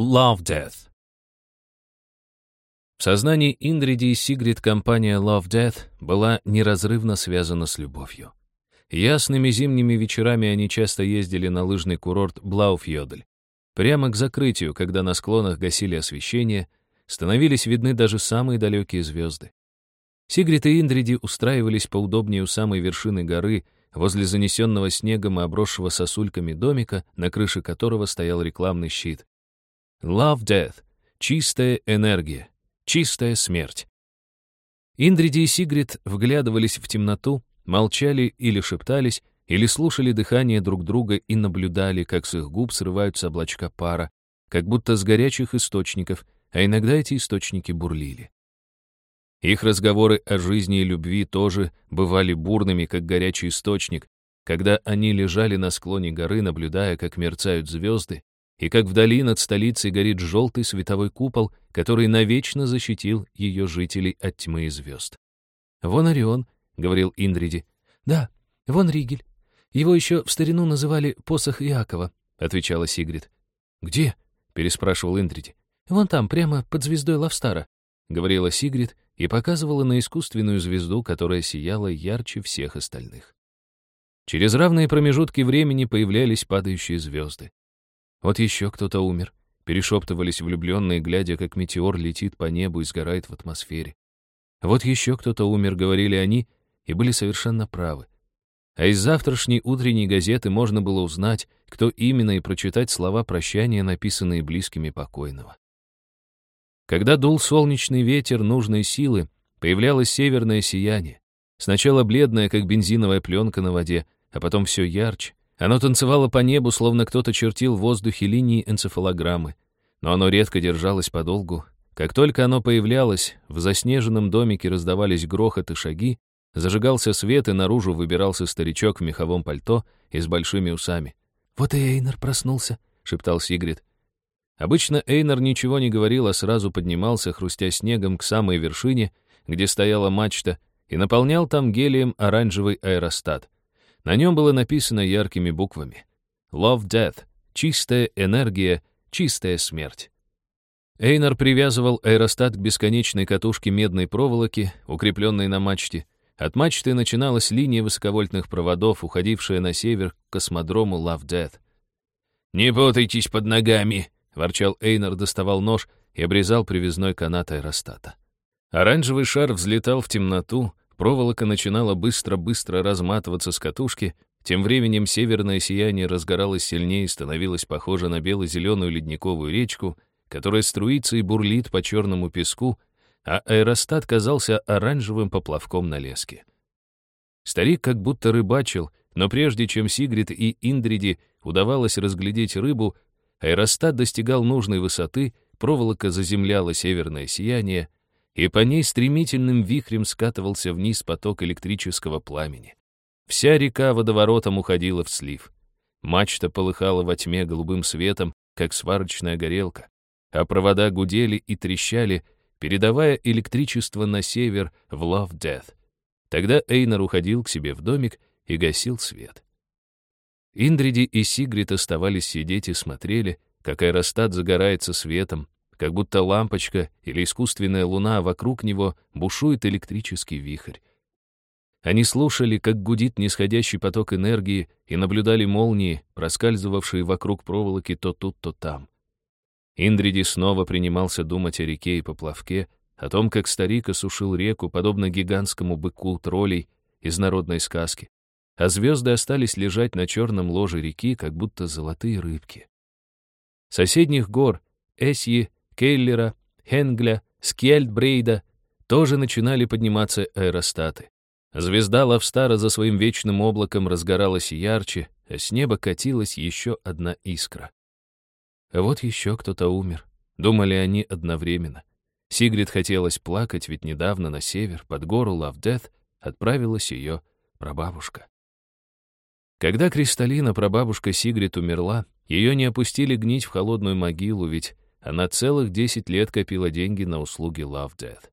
Love Death. В сознании Индриди и Сигрид компания Love Death была неразрывно связана с любовью. Ясными зимними вечерами они часто ездили на лыжный курорт Блауфьодль. Прямо к закрытию, когда на склонах гасили освещение, становились видны даже самые далекие звезды. Сигрид и Индриди устраивались поудобнее у самой вершины горы, возле занесенного снегом и обросшего сосульками домика, на крыше которого стоял рекламный щит. Love Death — чистая энергия, чистая смерть. Индриди и Сигрид вглядывались в темноту, молчали или шептались, или слушали дыхание друг друга и наблюдали, как с их губ срываются облачка пара, как будто с горячих источников, а иногда эти источники бурлили. Их разговоры о жизни и любви тоже бывали бурными, как горячий источник, когда они лежали на склоне горы, наблюдая, как мерцают звезды, и как вдали над столицей горит желтый световой купол, который навечно защитил ее жителей от тьмы и звезд. «Вон Орион», — говорил Индриди. «Да, вон Ригель. Его еще в старину называли посох Иакова», — отвечала Сигрид. «Где?» — переспрашивал Индриди. «Вон там, прямо под звездой Лавстара», — говорила Сигрид и показывала на искусственную звезду, которая сияла ярче всех остальных. Через равные промежутки времени появлялись падающие звезды. Вот еще кто-то умер. Перешептывались влюбленные, глядя, как метеор летит по небу и сгорает в атмосфере. Вот еще кто-то умер, говорили они, и были совершенно правы. А из завтрашней утренней газеты можно было узнать, кто именно, и прочитать слова прощания, написанные близкими покойного. Когда дул солнечный ветер нужной силы, появлялось северное сияние. Сначала бледное, как бензиновая пленка на воде, а потом все ярче, оно танцевало по небу, словно кто-то чертил в воздухе линии энцефалограммы. Но оно редко держалось подолгу. Как только оно появлялось, в заснеженном домике раздавались грохот и шаги, зажигался свет, и наружу выбирался старичок в меховом пальто и с большими усами. «Вот и Эйнер проснулся», — шептал Сигрид. Обычно Эйнер ничего не говорил, а сразу поднимался, хрустя снегом, к самой вершине, где стояла мачта, и наполнял там гелием оранжевый аэростат — на нем было написано яркими буквами «Love Death» — чистая энергия, чистая смерть. Эйнар привязывал аэростат к бесконечной катушке медной проволоки, укрепленной на мачте. От мачты начиналась линия высоковольтных проводов, уходившая на север к космодрому Love Death. «Не путайтесь под ногами!» — ворчал Эйнар, доставал нож и обрезал привязной канат аэростата. Оранжевый шар взлетал в темноту, Проволока начинала быстро-быстро разматываться с катушки, тем временем северное сияние разгоралось сильнее и становилось похоже на бело-зеленую ледниковую речку, которая струится и бурлит по черному песку, а аэростат казался оранжевым поплавком на леске. Старик как будто рыбачил, но прежде чем Сигрид и Индриди удавалось разглядеть рыбу, аэростат достигал нужной высоты, проволока заземляла северное сияние, и по ней стремительным вихрем скатывался вниз поток электрического пламени. Вся река водоворотом уходила в слив. Мачта полыхала во тьме голубым светом, как сварочная горелка, а провода гудели и трещали, передавая электричество на север в Love Death. Тогда Эйнар уходил к себе в домик и гасил свет. Индриди и Сигрид оставались сидеть и смотрели, как аэростат загорается светом, как будто лампочка или искусственная луна, вокруг него бушует электрический вихрь. Они слушали, как гудит нисходящий поток энергии, и наблюдали молнии, проскальзывавшие вокруг проволоки то тут, то там. Индриди снова принимался думать о реке и поплавке, о том, как старик осушил реку, подобно гигантскому быку троллей из народной сказки, а звезды остались лежать на черном ложе реки, как будто золотые рыбки. Соседних гор, Эсьи Келлера, Хенгля, Скельдбрейда тоже начинали подниматься аэростаты. Звезда Лавстара за своим вечным облаком разгоралась ярче, а с неба катилась еще одна искра. А вот еще кто-то умер. Думали они одновременно. Сигрид хотелось плакать, ведь недавно на север, под гору Лавдет, отправилась ее прабабушка. Когда Кристаллина, прабабушка Сигрид, умерла, ее не опустили гнить в холодную могилу, ведь она целых 10 лет копила деньги на услуги Love Death.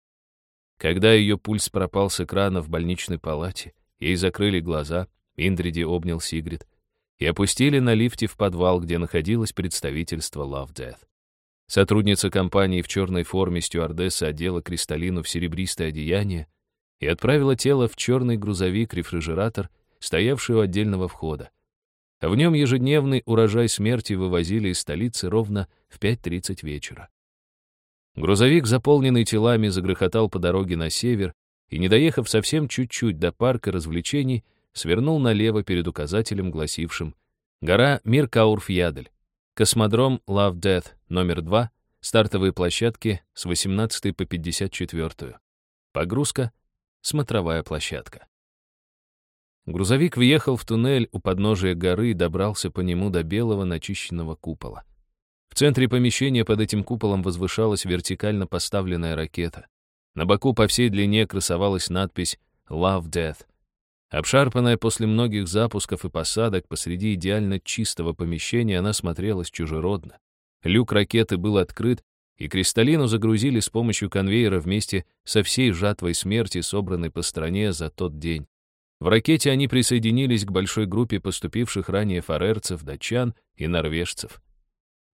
Когда ее пульс пропал с экрана в больничной палате, ей закрыли глаза, Индриди обнял Сигрид и опустили на лифте в подвал, где находилось представительство Love Death. Сотрудница компании в черной форме стюардессы одела Кристаллину в серебристое одеяние и отправила тело в черный грузовик-рефрижератор, стоявший у отдельного входа. В нем ежедневный урожай смерти вывозили из столицы ровно в 5.30 вечера. Грузовик, заполненный телами, загрохотал по дороге на север и, не доехав совсем чуть-чуть до парка развлечений, свернул налево перед указателем, гласившим «Гора Миркаурфьядель, космодром Love Death номер 2, стартовые площадки с 18 по 54. Погрузка, смотровая площадка». Грузовик въехал в туннель у подножия горы и добрался по нему до белого начищенного купола. В центре помещения под этим куполом возвышалась вертикально поставленная ракета. На боку по всей длине красовалась надпись «Love Death», Обшарпанная после многих запусков и посадок посреди идеально чистого помещения, она смотрелась чужеродно. Люк ракеты был открыт, и кристаллину загрузили с помощью конвейера вместе со всей жатвой смерти, собранной по стране за тот день. В ракете они присоединились к большой группе поступивших ранее фарерцев, датчан и норвежцев.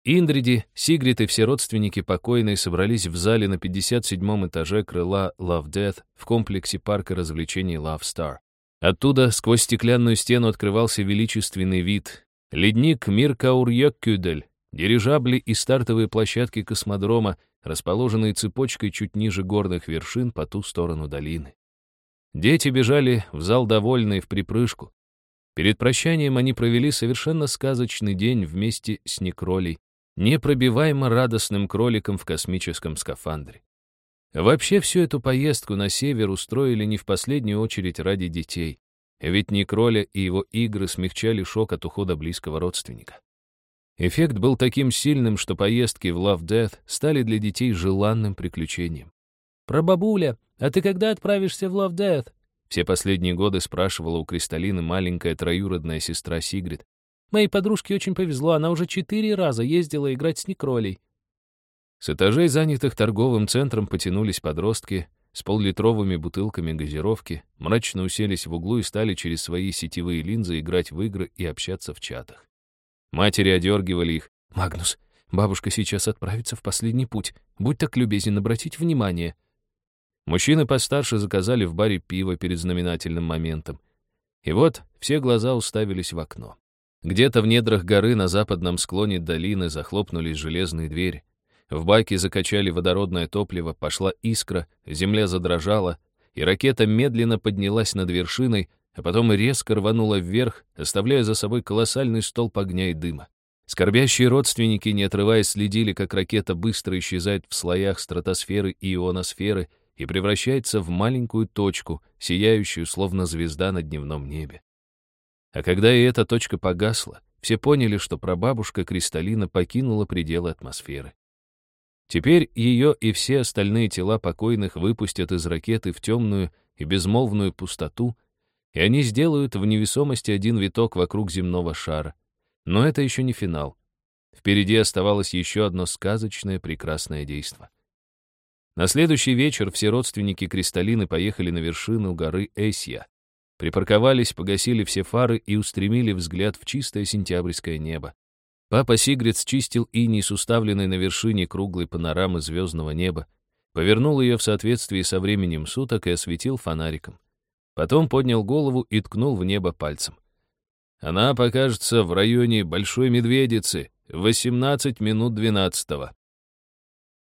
Индриди, Сигрид и все родственники покойной собрались в зале на 57-м этаже крыла Love Death в комплексе парка развлечений Love Star. Оттуда сквозь стеклянную стену открывался величественный вид. Ледник Миркаур-Йоккюдель, дирижабли и стартовые площадки космодрома, расположенные цепочкой чуть ниже горных вершин по ту сторону долины. Дети бежали в зал довольные в припрыжку. Перед прощанием они провели совершенно сказочный день вместе с Некролей, непробиваемо радостным кроликом в космическом скафандре. Вообще всю эту поездку на север устроили не в последнюю очередь ради детей, ведь Некроля и его игры смягчали шок от ухода близкого родственника. Эффект был таким сильным, что поездки в Love Death стали для детей желанным приключением. «Про бабуля, а ты когда отправишься в Love Death?» Все последние годы спрашивала у Кристалины маленькая троюродная сестра Сигрид. «Моей подружке очень повезло, она уже четыре раза ездила играть с Некролей. С этажей, занятых торговым центром, потянулись подростки с поллитровыми бутылками газировки, мрачно уселись в углу и стали через свои сетевые линзы играть в игры и общаться в чатах. Матери одергивали их. «Магнус, бабушка сейчас отправится в последний путь. Будь так любезен обратить внимание». Мужчины постарше заказали в баре пиво перед знаменательным моментом. И вот все глаза уставились в окно. Где-то в недрах горы на западном склоне долины захлопнулись железные двери. В баке закачали водородное топливо, пошла искра, земля задрожала, и ракета медленно поднялась над вершиной, а потом резко рванула вверх, оставляя за собой колоссальный столб огня и дыма. Скорбящие родственники, не отрываясь, следили, как ракета быстро исчезает в слоях стратосферы и ионосферы и превращается в маленькую точку, сияющую, словно звезда на дневном небе. А когда и эта точка погасла, все поняли, что прабабушка Кристаллина покинула пределы атмосферы. Теперь ее и все остальные тела покойных выпустят из ракеты в темную и безмолвную пустоту, и они сделают в невесомости один виток вокруг земного шара. Но это еще не финал. Впереди оставалось еще одно сказочное прекрасное действо. На следующий вечер все родственники Кристаллины поехали на вершину горы Эсья. Припарковались, погасили все фары и устремили взгляд в чистое сентябрьское небо. Папа Сигрид счистил иней с уставленной на вершине круглой панорамы звездного неба, повернул ее в соответствии со временем суток и осветил фонариком. Потом поднял голову и ткнул в небо пальцем. Она покажется в районе Большой Медведицы в 18 минут 12 -го.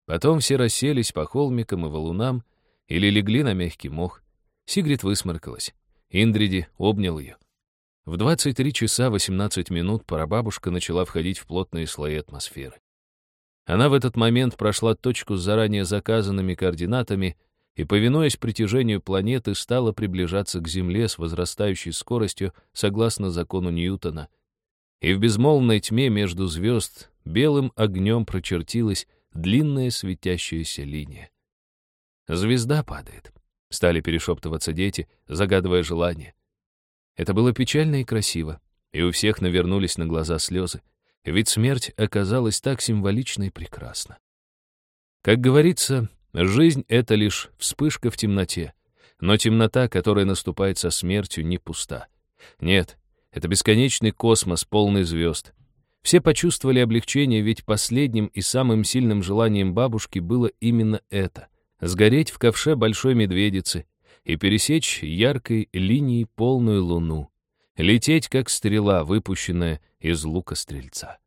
Потом все расселись по холмикам и валунам или легли на мягкий мох. Сигрид высморкалась. Индриди обнял ее. В 23 часа 18 минут прабабушка начала входить в плотные слои атмосферы. Она в этот момент прошла точку с заранее заказанными координатами и, повинуясь притяжению планеты, стала приближаться к Земле с возрастающей скоростью согласно закону Ньютона. И в безмолвной тьме между звезд белым огнем прочертилась длинная светящаяся линия. «Звезда падает», — стали перешептываться дети, загадывая желание. Это было печально и красиво, и у всех навернулись на глаза слезы, ведь смерть оказалась так символична и прекрасна. Как говорится, жизнь — это лишь вспышка в темноте, но темнота, которая наступает со смертью, не пуста. Нет, это бесконечный космос, полный звезд. Все почувствовали облегчение, ведь последним и самым сильным желанием бабушки было именно это — сгореть в ковше большой медведицы и пересечь яркой линией полную луну, лететь, как стрела, выпущенная из лука стрельца.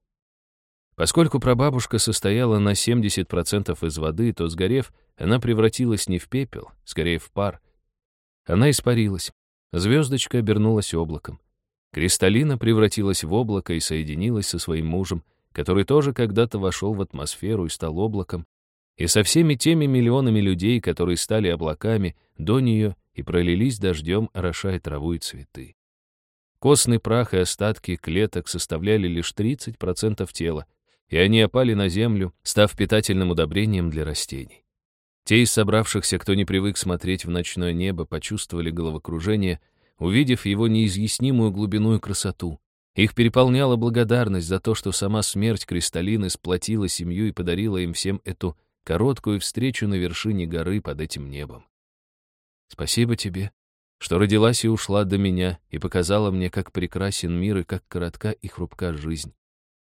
Поскольку прабабушка состояла на 70% из воды, то, сгорев, она превратилась не в пепел, скорее в пар. Она испарилась. Звездочка обернулась облаком. Кристаллина превратилась в облако и соединилась со своим мужем, который тоже когда-то вошел в атмосферу и стал облаком, и со всеми теми миллионами людей, которые стали облаками до нее и пролились дождем, орошая траву и цветы. Костный прах и остатки клеток составляли лишь 30% тела, и они опали на землю, став питательным удобрением для растений. Те из собравшихся, кто не привык смотреть в ночное небо, почувствовали головокружение, увидев его неизъяснимую глубину и красоту. Их переполняла благодарность за то, что сама смерть Кристаллины сплотила семью и подарила им всем эту короткую встречу на вершине горы под этим небом. Спасибо тебе, что родилась и ушла до меня и показала мне, как прекрасен мир и как коротка и хрупка жизнь.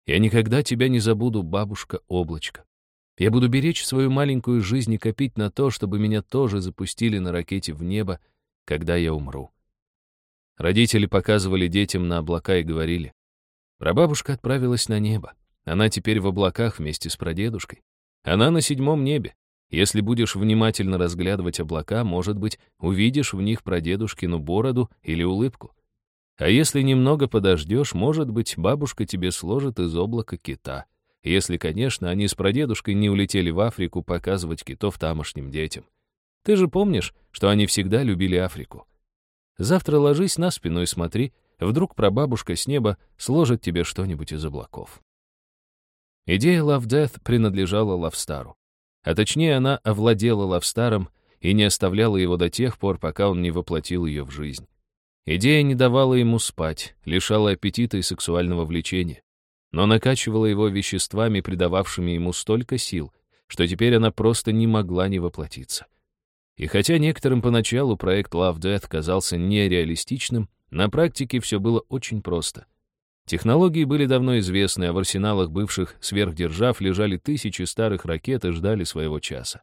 Я никогда тебя не забуду, бабушка-облачко. Я буду беречь свою маленькую жизнь и копить на то, чтобы меня тоже запустили на ракете в небо, когда я умру. Родители показывали детям на облака и говорили. Прабабушка отправилась на небо. Она теперь в облаках вместе с прадедушкой. Она на седьмом небе. Если будешь внимательно разглядывать облака, может быть, увидишь в них прадедушкину бороду или улыбку. А если немного подождешь, может быть, бабушка тебе сложит из облака кита. Если, конечно, они с прадедушкой не улетели в Африку показывать китов тамошним детям. Ты же помнишь, что они всегда любили Африку. Завтра ложись на спину и смотри, вдруг прабабушка с неба сложит тебе что-нибудь из облаков. Идея Love Death принадлежала Лавстару. А точнее, она овладела Лавстаром и не оставляла его до тех пор, пока он не воплотил ее в жизнь. Идея не давала ему спать, лишала аппетита и сексуального влечения, но накачивала его веществами, придававшими ему столько сил, что теперь она просто не могла не воплотиться. И хотя некоторым поначалу проект Love Death казался нереалистичным, на практике все было очень просто. Технологии были давно известны, а в арсеналах бывших сверхдержав лежали тысячи старых ракет и ждали своего часа.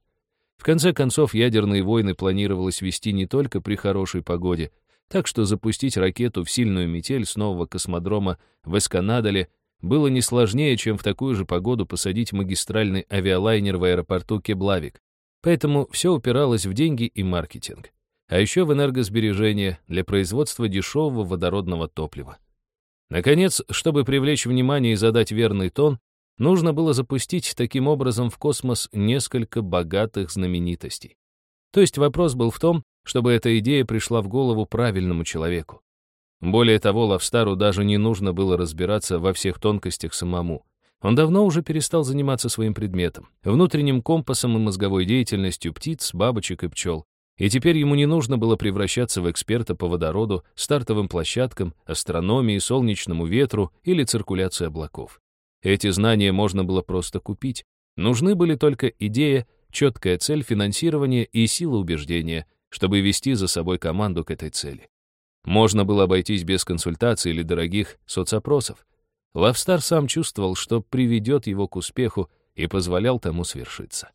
В конце концов, ядерные войны планировалось вести не только при хорошей погоде, так что запустить ракету в сильную метель с нового космодрома в Эсканадале было не сложнее, чем в такую же погоду посадить магистральный авиалайнер в аэропорту Кеблавик. Поэтому все упиралось в деньги и маркетинг. А еще в энергосбережение для производства дешевого водородного топлива. Наконец, чтобы привлечь внимание и задать верный тон, нужно было запустить таким образом в космос несколько богатых знаменитостей. То есть вопрос был в том, чтобы эта идея пришла в голову правильному человеку. Более того, Лавстару даже не нужно было разбираться во всех тонкостях самому. Он давно уже перестал заниматься своим предметом, внутренним компасом и мозговой деятельностью птиц, бабочек и пчел. И теперь ему не нужно было превращаться в эксперта по водороду, стартовым площадкам, астрономии, солнечному ветру или циркуляции облаков. Эти знания можно было просто купить. Нужны были только идея, четкая цель финансирования и сила убеждения — чтобы вести за собой команду к этой цели. Можно было обойтись без консультаций или дорогих соцопросов. Лавстар сам чувствовал, что приведет его к успеху и позволял тому свершиться.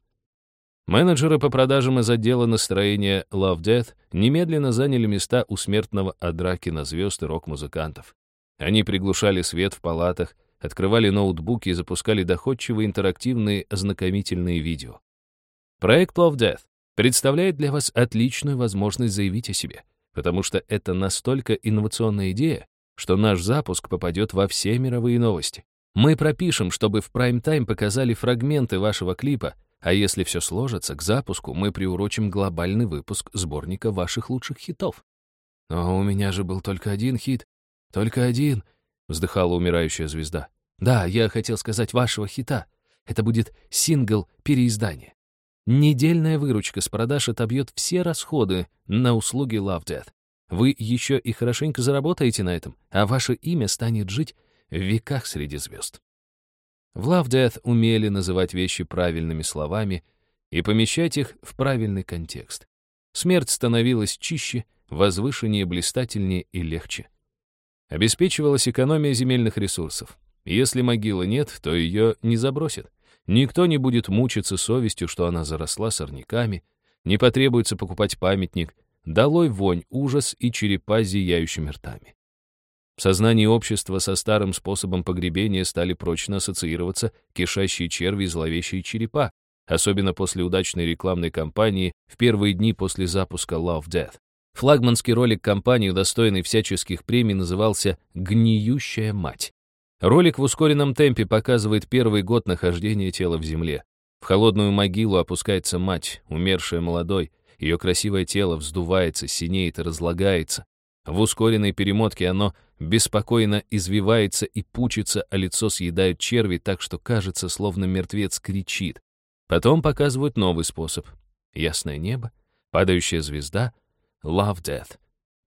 Менеджеры по продажам из отдела настроения Love Death немедленно заняли места у смертного Адраки на звезд и рок-музыкантов. Они приглушали свет в палатах, открывали ноутбуки и запускали доходчивые интерактивные ознакомительные видео. Проект Love Death представляет для вас отличную возможность заявить о себе, потому что это настолько инновационная идея, что наш запуск попадет во все мировые новости. Мы пропишем, чтобы в прайм-тайм показали фрагменты вашего клипа, а если все сложится, к запуску мы приурочим глобальный выпуск сборника ваших лучших хитов. «Но у меня же был только один хит. Только один», — вздыхала умирающая звезда. «Да, я хотел сказать вашего хита. Это будет сингл переиздания. Недельная выручка с продаж отобьет все расходы на услуги Love Death. Вы еще и хорошенько заработаете на этом, а ваше имя станет жить в веках среди звезд. В Love Death умели называть вещи правильными словами и помещать их в правильный контекст. Смерть становилась чище, возвышеннее, блистательнее и легче. Обеспечивалась экономия земельных ресурсов. Если могилы нет, то ее не забросят. Никто не будет мучиться совестью, что она заросла сорняками, не потребуется покупать памятник, долой вонь, ужас и черепа с зияющими ртами. В сознании общества со старым способом погребения стали прочно ассоциироваться кишащие черви и зловещие черепа, особенно после удачной рекламной кампании в первые дни после запуска Love Death. Флагманский ролик компании, удостоенный всяческих премий, назывался «Гниющая мать». Ролик в ускоренном темпе показывает первый год нахождения тела в земле. В холодную могилу опускается мать, умершая молодой. Ее красивое тело вздувается, синеет и разлагается. В ускоренной перемотке оно беспокойно извивается и пучится, а лицо съедают черви так, что кажется, словно мертвец кричит. Потом показывают новый способ. Ясное небо, падающая звезда, love death.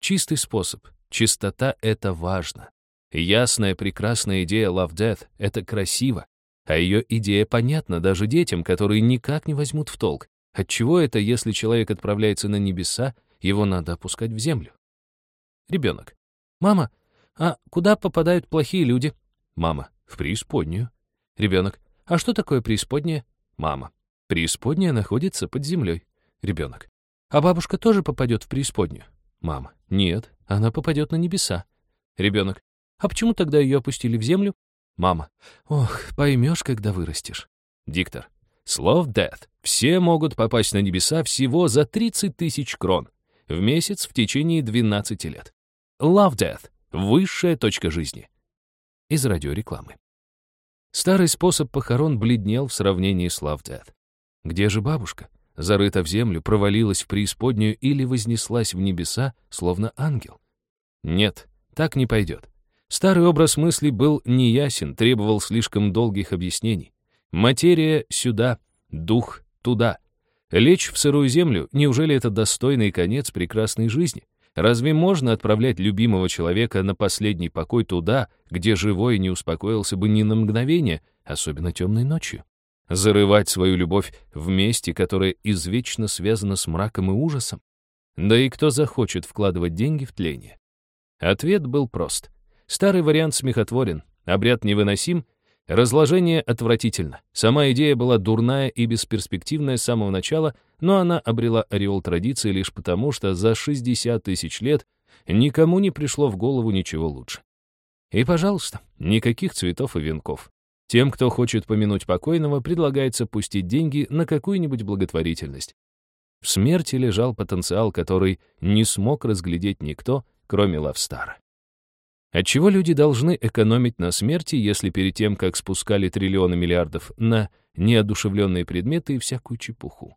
Чистый способ. Чистота — это важно. Ясная, прекрасная идея love death — это красиво. А ее идея понятна даже детям, которые никак не возьмут в толк. Отчего это, если человек отправляется на небеса, его надо опускать в землю? Ребенок. Мама, а куда попадают плохие люди? Мама. В преисподнюю. Ребенок. А что такое преисподняя? Мама. Преисподняя находится под землей. Ребенок. А бабушка тоже попадет в преисподнюю? Мама. Нет, она попадет на небеса. Ребенок. А почему тогда ее опустили в землю? Мама. Ох, поймешь, когда вырастешь. Диктор. Слов death. Все могут попасть на небеса всего за 30 тысяч крон. В месяц в течение 12 лет. Love Death — высшая точка жизни. Из радиорекламы. Старый способ похорон бледнел в сравнении с Love Death. Где же бабушка? Зарыта в землю, провалилась в преисподнюю или вознеслась в небеса, словно ангел? Нет, так не пойдет. Старый образ мысли был неясен, требовал слишком долгих объяснений. Материя сюда, дух туда. Лечь в сырую землю, неужели это достойный конец прекрасной жизни? Разве можно отправлять любимого человека на последний покой туда, где живой не успокоился бы ни на мгновение, особенно темной ночью? Зарывать свою любовь в месте, которое извечно связано с мраком и ужасом? Да и кто захочет вкладывать деньги в тление? Ответ был прост. Старый вариант смехотворен, обряд невыносим, Разложение отвратительно. Сама идея была дурная и бесперспективная с самого начала, но она обрела ореол традиции лишь потому, что за 60 тысяч лет никому не пришло в голову ничего лучше. И, пожалуйста, никаких цветов и венков. Тем, кто хочет помянуть покойного, предлагается пустить деньги на какую-нибудь благотворительность. В смерти лежал потенциал, который не смог разглядеть никто, кроме Лавстара. Отчего люди должны экономить на смерти, если перед тем, как спускали триллионы миллиардов на неодушевленные предметы и всякую чепуху?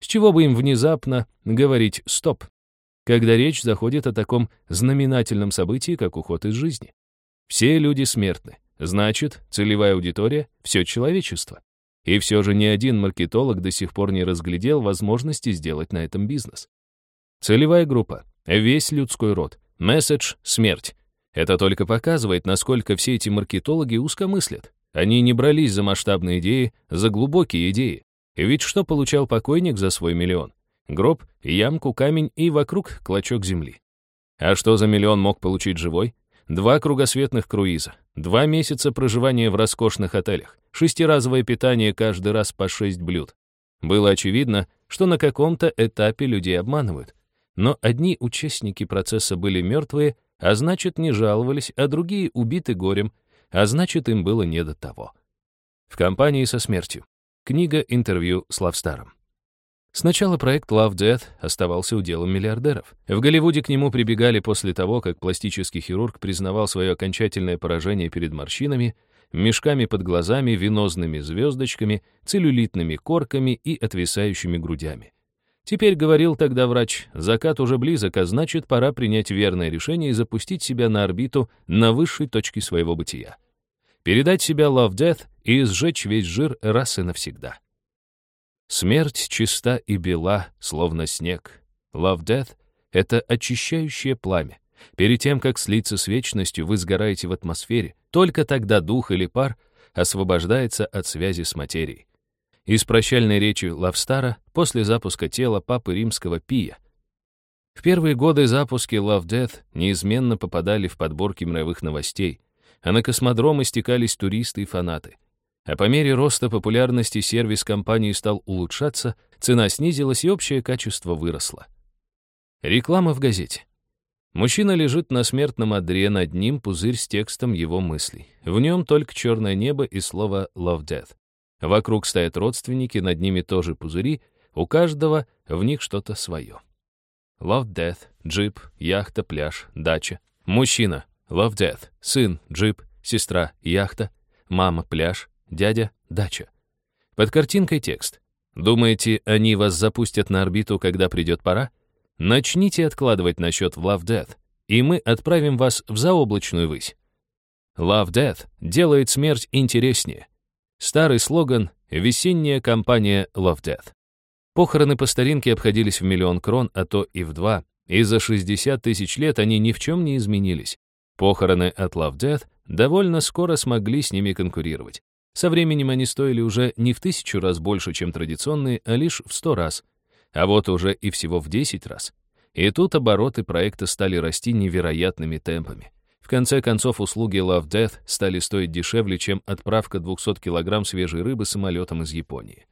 С чего бы им внезапно говорить «стоп», когда речь заходит о таком знаменательном событии, как уход из жизни? Все люди смертны. Значит, целевая аудитория — все человечество. И все же ни один маркетолог до сих пор не разглядел возможности сделать на этом бизнес. Целевая группа — весь людской род. Месседж — смерть. Это только показывает, насколько все эти маркетологи узкомыслят. Они не брались за масштабные идеи, за глубокие идеи. Ведь что получал покойник за свой миллион? Гроб, ямку, камень и вокруг клочок земли. А что за миллион мог получить живой? Два кругосветных круиза, два месяца проживания в роскошных отелях, шестиразовое питание каждый раз по шесть блюд. Было очевидно, что на каком-то этапе людей обманывают. Но одни участники процесса были мертвые, а значит, не жаловались, а другие убиты горем, а значит, им было не до того. В компании со смертью. Книга интервью с Лавстаром. Сначала проект Love Death оставался уделом миллиардеров. В Голливуде к нему прибегали после того, как пластический хирург признавал свое окончательное поражение перед морщинами, мешками под глазами, венозными звездочками, целлюлитными корками и отвисающими грудями. Теперь, говорил тогда врач, закат уже близок, а значит, пора принять верное решение и запустить себя на орбиту на высшей точке своего бытия. Передать себя Love Death и сжечь весь жир раз и навсегда. Смерть чиста и бела, словно снег. Love Death — это очищающее пламя. Перед тем, как слиться с вечностью, вы сгораете в атмосфере. Только тогда дух или пар освобождается от связи с материей. Из прощальной речи Лавстара после запуска тела Папы Римского Пия. В первые годы запуски Love Death неизменно попадали в подборки мировых новостей. А на космодромы стекались туристы и фанаты. А по мере роста популярности сервис компании стал улучшаться, цена снизилась и общее качество выросло. Реклама в газете. Мужчина лежит на смертном одре, над ним пузырь с текстом его мыслей. В нем только черное небо и слово «love death». Вокруг стоят родственники, над ними тоже пузыри, у каждого в них что-то свое. Love death, джип, яхта, пляж, дача. Мужчина, love death, сын, джип, сестра, яхта, мама, пляж, дядя, дача. Под картинкой текст. Думаете, они вас запустят на орбиту, когда придет пора? Начните откладывать на счет в Love Death, и мы отправим вас в заоблачную высь. Love Death делает смерть интереснее. Старый слоган «Весенняя компания Love Death». Похороны по старинке обходились в миллион крон, а то и в два, и за 60 тысяч лет они ни в чем не изменились. Похороны от Love Death довольно скоро смогли с ними конкурировать. Со временем они стоили уже не в тысячу раз больше, чем традиционные, а лишь в сто раз — а вот уже и всего в 10 раз. И тут обороты проекта стали расти невероятными темпами. В конце концов, услуги Love Death стали стоить дешевле, чем отправка 200 килограмм свежей рыбы самолетом из Японии.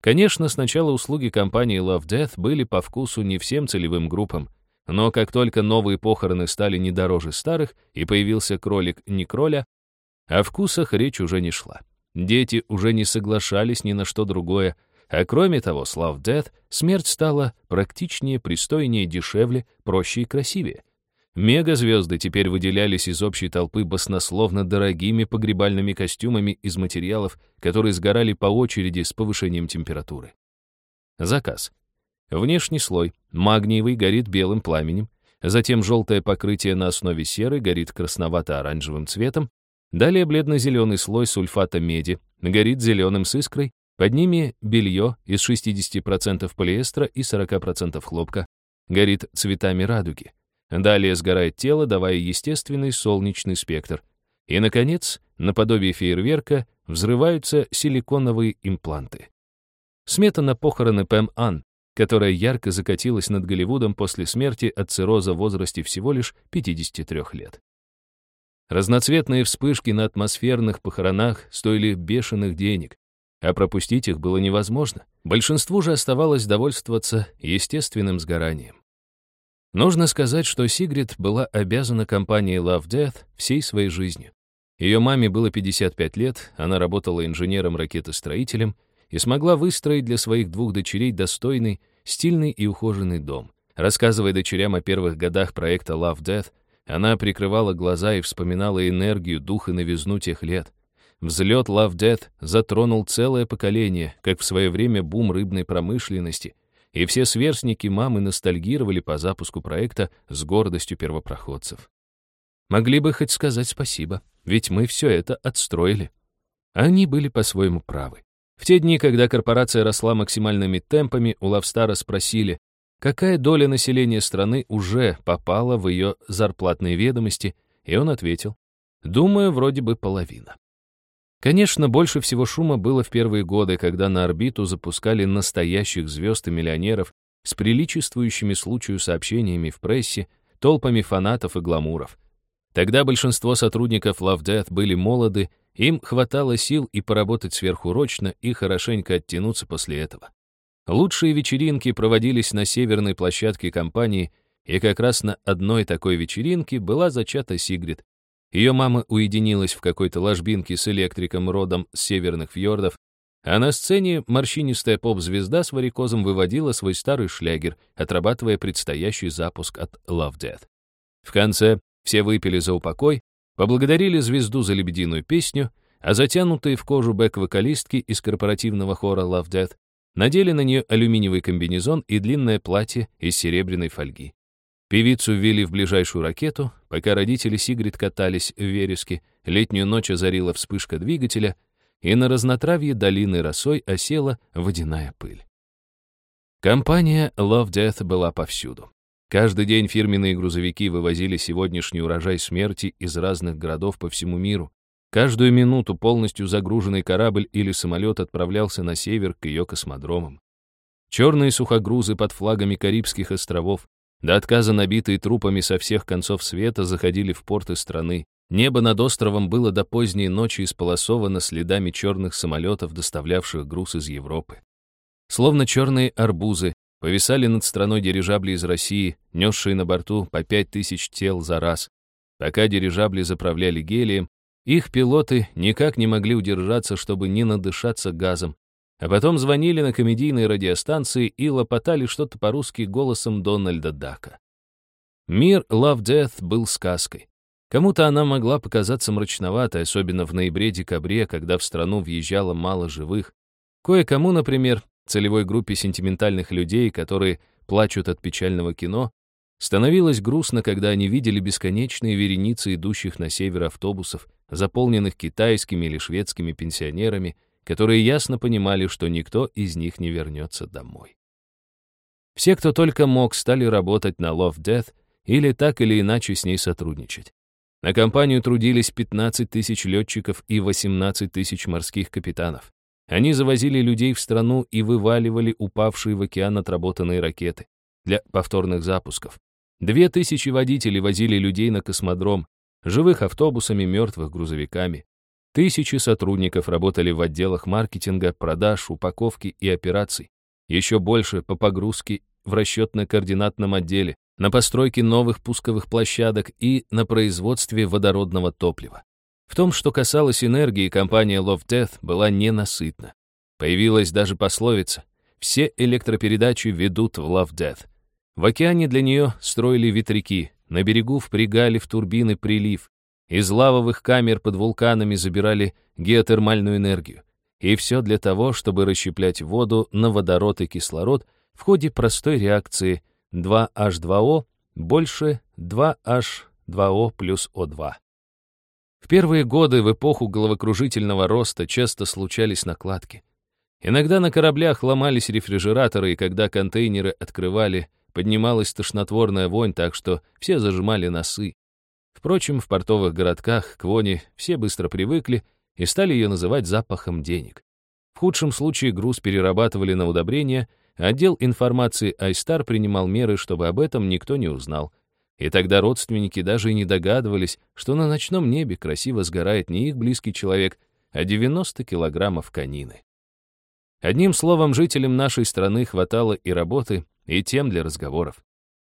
Конечно, сначала услуги компании Love Death были по вкусу не всем целевым группам, но как только новые похороны стали не дороже старых и появился кролик Некроля, о вкусах речь уже не шла. Дети уже не соглашались ни на что другое, а кроме того, слав Death, смерть стала практичнее, пристойнее, дешевле, проще и красивее. Мегазвезды теперь выделялись из общей толпы баснословно дорогими погребальными костюмами из материалов, которые сгорали по очереди с повышением температуры. Заказ. Внешний слой, магниевый, горит белым пламенем, затем желтое покрытие на основе серы горит красновато-оранжевым цветом, далее бледно-зеленый слой сульфата меди. Горит зеленым с искрой, под ними белье из 60% полиэстера и 40% хлопка. Горит цветами радуги. Далее сгорает тело, давая естественный солнечный спектр. И, наконец, наподобие фейерверка взрываются силиконовые импланты. Смета на похороны Пэм Ан, которая ярко закатилась над Голливудом после смерти от цирроза в возрасте всего лишь 53 лет. Разноцветные вспышки на атмосферных похоронах стоили бешеных денег, а пропустить их было невозможно. Большинству же оставалось довольствоваться естественным сгоранием. Нужно сказать, что Сигрид была обязана компании Love Death всей своей жизнью. Ее маме было 55 лет, она работала инженером-ракетостроителем и смогла выстроить для своих двух дочерей достойный, стильный и ухоженный дом. Рассказывая дочерям о первых годах проекта Love Death, она прикрывала глаза и вспоминала энергию, дух и новизну тех лет — Взлет Love Death затронул целое поколение, как в свое время бум рыбной промышленности, и все сверстники мамы ностальгировали по запуску проекта с гордостью первопроходцев. Могли бы хоть сказать спасибо, ведь мы все это отстроили. Они были по-своему правы. В те дни, когда корпорация росла максимальными темпами, у Лавстара спросили, какая доля населения страны уже попала в ее зарплатные ведомости, и он ответил, думаю, вроде бы половина. Конечно, больше всего шума было в первые годы, когда на орбиту запускали настоящих звезд и миллионеров с приличествующими случаю сообщениями в прессе, толпами фанатов и гламуров. Тогда большинство сотрудников Love Death были молоды, им хватало сил и поработать сверхурочно, и хорошенько оттянуться после этого. Лучшие вечеринки проводились на северной площадке компании, и как раз на одной такой вечеринке была зачата Сигрид, ее мама уединилась в какой-то ложбинке с электриком родом с северных фьордов, а на сцене морщинистая поп-звезда с варикозом выводила свой старый шлягер, отрабатывая предстоящий запуск от Love Death. В конце все выпили за упокой, поблагодарили звезду за лебединую песню, а затянутые в кожу бэк-вокалистки из корпоративного хора Love Death надели на нее алюминиевый комбинезон и длинное платье из серебряной фольги. Певицу ввели в ближайшую ракету, пока родители Сигрид катались в вереске, летнюю ночь озарила вспышка двигателя, и на разнотравье долины росой осела водяная пыль. Компания Love Death была повсюду. Каждый день фирменные грузовики вывозили сегодняшний урожай смерти из разных городов по всему миру. Каждую минуту полностью загруженный корабль или самолет отправлялся на север к ее космодромам. Черные сухогрузы под флагами Карибских островов до отказа набитые трупами со всех концов света заходили в порты страны. Небо над островом было до поздней ночи исполосовано следами черных самолетов, доставлявших груз из Европы. Словно черные арбузы, повисали над страной дирижабли из России, несшие на борту по пять тысяч тел за раз. Пока дирижабли заправляли гелием, их пилоты никак не могли удержаться, чтобы не надышаться газом, а потом звонили на комедийные радиостанции и лопотали что-то по-русски голосом Дональда Дака. Мир Love Death был сказкой. Кому-то она могла показаться мрачноватой, особенно в ноябре-декабре, когда в страну въезжало мало живых. Кое-кому, например, целевой группе сентиментальных людей, которые плачут от печального кино, становилось грустно, когда они видели бесконечные вереницы идущих на север автобусов, заполненных китайскими или шведскими пенсионерами, которые ясно понимали, что никто из них не вернется домой. Все, кто только мог, стали работать на Love Death или так или иначе с ней сотрудничать. На компанию трудились 15 тысяч летчиков и 18 тысяч морских капитанов. Они завозили людей в страну и вываливали упавшие в океан отработанные ракеты для повторных запусков. Две тысячи водителей возили людей на космодром, живых автобусами, мертвых грузовиками. Тысячи сотрудников работали в отделах маркетинга, продаж, упаковки и операций. Еще больше по погрузке в расчетно-координатном отделе, на постройке новых пусковых площадок и на производстве водородного топлива. В том, что касалось энергии, компания Love Death была ненасытна. Появилась даже пословица «Все электропередачи ведут в Love Death». В океане для нее строили ветряки, на берегу впрягали в турбины прилив, из лавовых камер под вулканами забирали геотермальную энергию. И все для того, чтобы расщеплять воду на водород и кислород в ходе простой реакции 2H2O больше 2H2O плюс O2. В первые годы, в эпоху головокружительного роста, часто случались накладки. Иногда на кораблях ломались рефрижераторы, и когда контейнеры открывали, поднималась тошнотворная вонь, так что все зажимали носы. Впрочем, в портовых городках к вони все быстро привыкли и стали ее называть запахом денег. В худшем случае груз перерабатывали на удобрения, Отдел информации Айстар принимал меры, чтобы об этом никто не узнал. И тогда родственники даже и не догадывались, что на ночном небе красиво сгорает не их близкий человек, а 90 килограммов конины. Одним словом, жителям нашей страны хватало и работы, и тем для разговоров.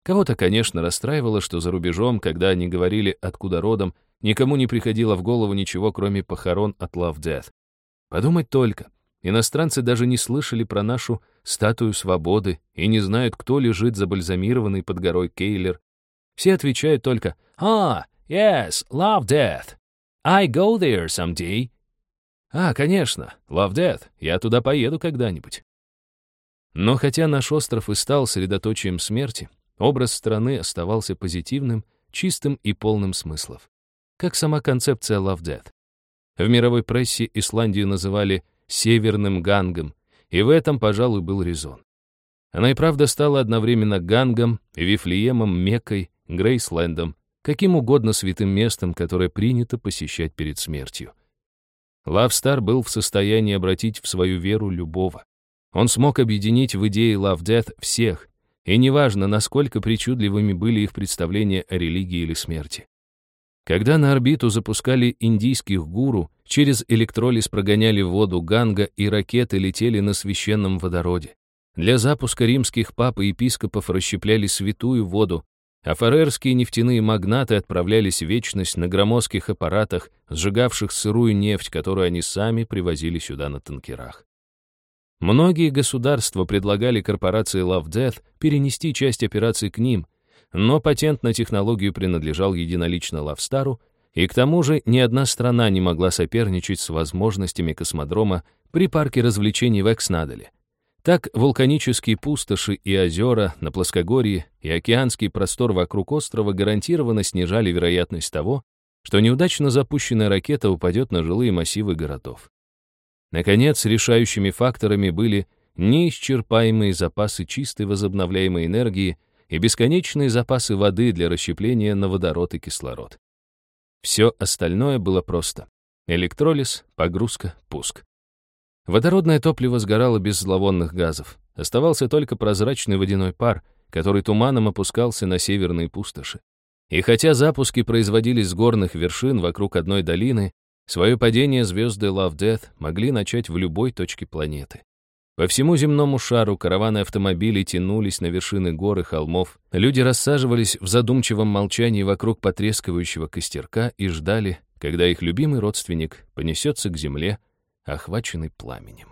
Кого-то, конечно, расстраивало, что за рубежом, когда они говорили, откуда родом, никому не приходило в голову ничего, кроме похорон от Love Death. Подумать только, Иностранцы даже не слышали про нашу статую свободы и не знают, кто лежит забальзамированный под горой Кейлер. Все отвечают только «А, yes, love death. I go there someday». «А, конечно, love death. Я туда поеду когда-нибудь». Но хотя наш остров и стал средоточием смерти, образ страны оставался позитивным, чистым и полным смыслов. Как сама концепция love death. В мировой прессе Исландию называли северным гангом, и в этом, пожалуй, был резон. Она и правда стала одновременно гангом, Вифлеемом, Меккой, Грейслендом, каким угодно святым местом, которое принято посещать перед смертью. Лавстар был в состоянии обратить в свою веру любого. Он смог объединить в идее Love всех, и неважно, насколько причудливыми были их представления о религии или смерти. Когда на орбиту запускали индийских гуру, через электролиз прогоняли воду Ганга, и ракеты летели на священном водороде. Для запуска римских пап и епископов расщепляли святую воду, а фарерские нефтяные магнаты отправлялись в вечность на громоздких аппаратах, сжигавших сырую нефть, которую они сами привозили сюда на танкерах. Многие государства предлагали корпорации Love Death перенести часть операций к ним, но патент на технологию принадлежал единолично Лавстару, и к тому же ни одна страна не могла соперничать с возможностями космодрома при парке развлечений в Экснадале. Так вулканические пустоши и озера на плоскогорье и океанский простор вокруг острова гарантированно снижали вероятность того, что неудачно запущенная ракета упадет на жилые массивы городов. Наконец, решающими факторами были неисчерпаемые запасы чистой возобновляемой энергии и бесконечные запасы воды для расщепления на водород и кислород. Все остальное было просто. Электролиз, погрузка, пуск. Водородное топливо сгорало без зловонных газов. Оставался только прозрачный водяной пар, который туманом опускался на северные пустоши. И хотя запуски производились с горных вершин вокруг одной долины, свое падение звезды Love Death могли начать в любой точке планеты. По всему земному шару караваны автомобилей тянулись на вершины гор и холмов, люди рассаживались в задумчивом молчании вокруг потрескивающего костерка и ждали, когда их любимый родственник понесется к земле, охваченный пламенем.